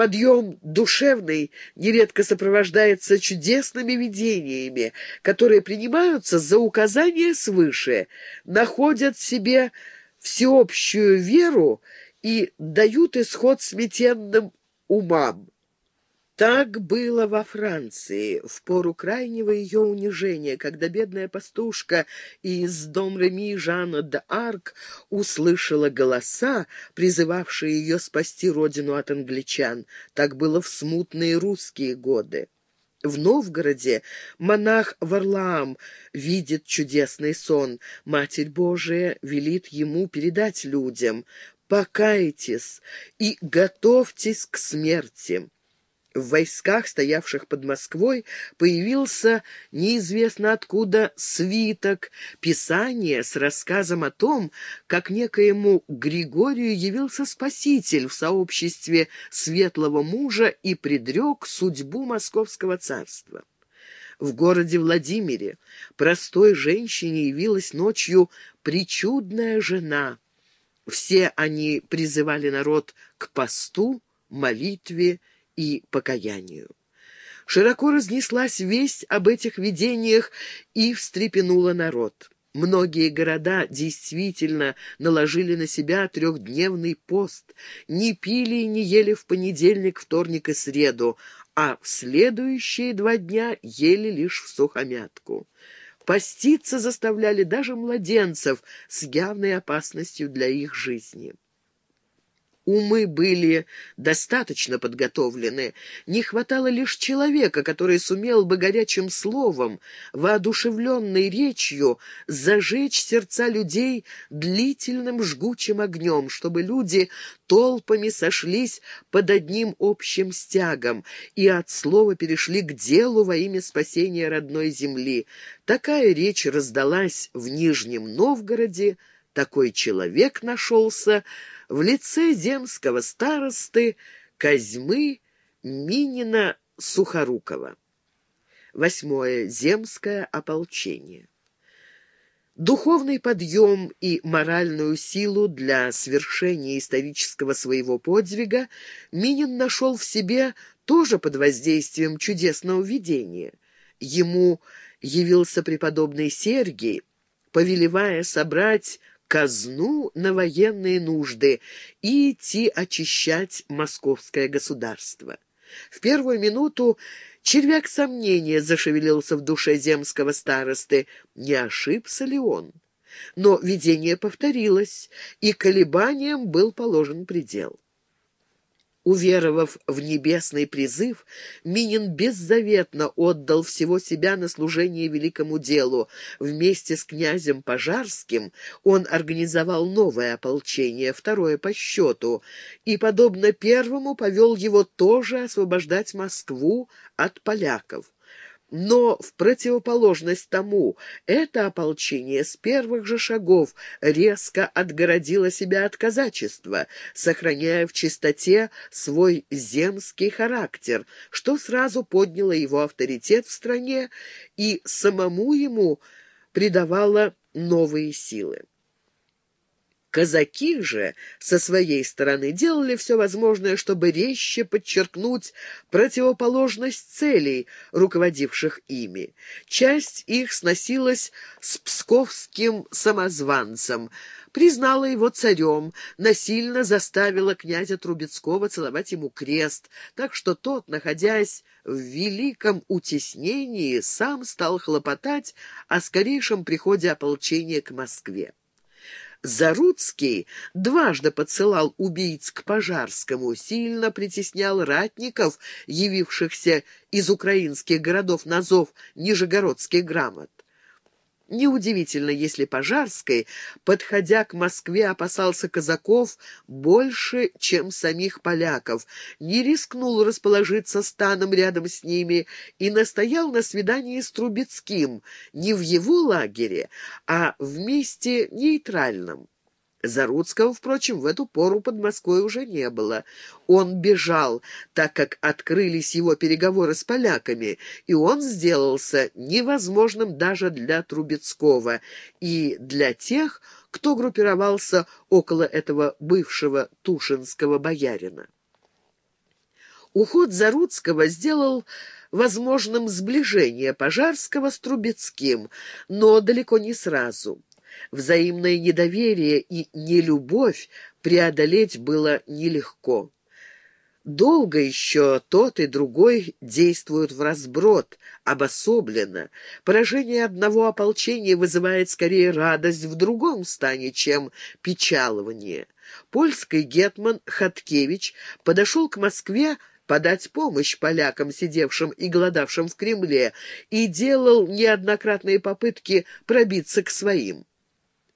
Подъем душевный нередко сопровождается чудесными видениями, которые принимаются за указания свыше, находят в себе всеобщую веру и дают исход сметенным умам. Так было во Франции в пору крайнего ее унижения, когда бедная пастушка из дом Реми Жанна де Арк услышала голоса, призывавшие ее спасти родину от англичан. Так было в смутные русские годы. В Новгороде монах Варлаам видит чудесный сон. Матерь Божия велит ему передать людям «Покайтесь и готовьтесь к смерти». В войсках, стоявших под Москвой, появился неизвестно откуда свиток, писание с рассказом о том, как некоему Григорию явился Спаситель в сообществе светлого мужа и предрек судьбу Московского царства. В городе Владимире простой женщине явилась ночью причудная жена. Все они призывали народ к посту, молитве и покаянию. Широко разнеслась весть об этих видениях и встрепенула народ. Многие города действительно наложили на себя трехдневный пост, не пили и не ели в понедельник, вторник и среду, а в следующие два дня ели лишь в сухомятку. Поститься заставляли даже младенцев с явной опасностью для их жизни. Умы были достаточно подготовлены. Не хватало лишь человека, который сумел бы горячим словом, воодушевленной речью, зажечь сердца людей длительным жгучим огнем, чтобы люди толпами сошлись под одним общим стягом и от слова перешли к делу во имя спасения родной земли. Такая речь раздалась в Нижнем Новгороде, такой человек нашелся в лице земского старосты Козьмы Минина Сухорукова. Восьмое. Земское ополчение. Духовный подъем и моральную силу для свершения исторического своего подвига Минин нашел в себе тоже под воздействием чудесного видения. Ему явился преподобный Сергий, повелевая собрать казну на военные нужды и идти очищать московское государство. В первую минуту червяк сомнения зашевелился в душе земского старосты, не ошибся ли он. Но видение повторилось, и колебаниям был положен предел. Уверовав в небесный призыв, Минин беззаветно отдал всего себя на служение великому делу. Вместе с князем Пожарским он организовал новое ополчение, второе по счету, и, подобно первому, повел его тоже освобождать Москву от поляков. Но в противоположность тому, это ополчение с первых же шагов резко отгородило себя от казачества, сохраняя в чистоте свой земский характер, что сразу подняло его авторитет в стране и самому ему придавало новые силы. Казаки же со своей стороны делали все возможное, чтобы резче подчеркнуть противоположность целей, руководивших ими. Часть их сносилась с псковским самозванцем, признала его царем, насильно заставила князя Трубецкого целовать ему крест, так что тот, находясь в великом утеснении, сам стал хлопотать о скорейшем приходе ополчения к Москве. Заруцкий дважды подсылал убийц к Пожарскому, сильно притеснял ратников, явившихся из украинских городов на зов Нижегородских грамот. Неудивительно, если Пожарской, подходя к Москве, опасался казаков больше, чем самих поляков, не рискнул расположиться станом рядом с ними и настоял на свидании с Трубецким не в его лагере, а в месте нейтральном. Заруцкого, впрочем, в эту пору под Москвой уже не было. Он бежал, так как открылись его переговоры с поляками, и он сделался невозможным даже для Трубецкого и для тех, кто группировался около этого бывшего тушинского боярина. Уход Заруцкого сделал возможным сближение Пожарского с Трубецким, но далеко не сразу. Взаимное недоверие и нелюбовь преодолеть было нелегко. Долго еще тот и другой действуют в разброд, обособленно. Поражение одного ополчения вызывает скорее радость в другом стане, чем печалование. Польский гетман Хаткевич подошел к Москве подать помощь полякам, сидевшим и голодавшим в Кремле, и делал неоднократные попытки пробиться к своим.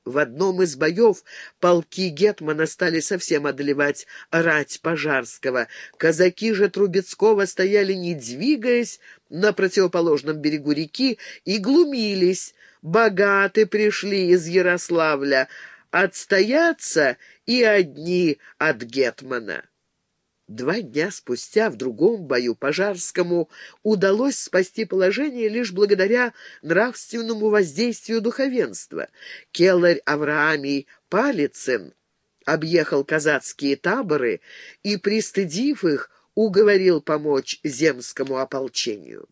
В одном из боев полки Гетмана стали совсем одолевать рать Пожарского. Казаки же Трубецкого стояли, не двигаясь, на противоположном берегу реки и глумились. Богаты пришли из Ярославля, отстояться и одни от Гетмана. Два дня спустя в другом бою Пожарскому удалось спасти положение лишь благодаря нравственному воздействию духовенства. Келарь Авраамий Палицын объехал казацкие таборы и, пристыдив их, уговорил помочь земскому ополчению.